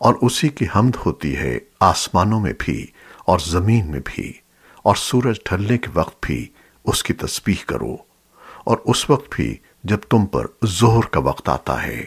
اور اسی کی حمد ہوتی ہے آسمانوں میں بھی اور زمین میں بھی، اور سورج ڈھلنے کے وقت بھی اس کی تسبیح کرو، اور اس وقت بھی جب تم پر زہر کا وقت آتا ہے۔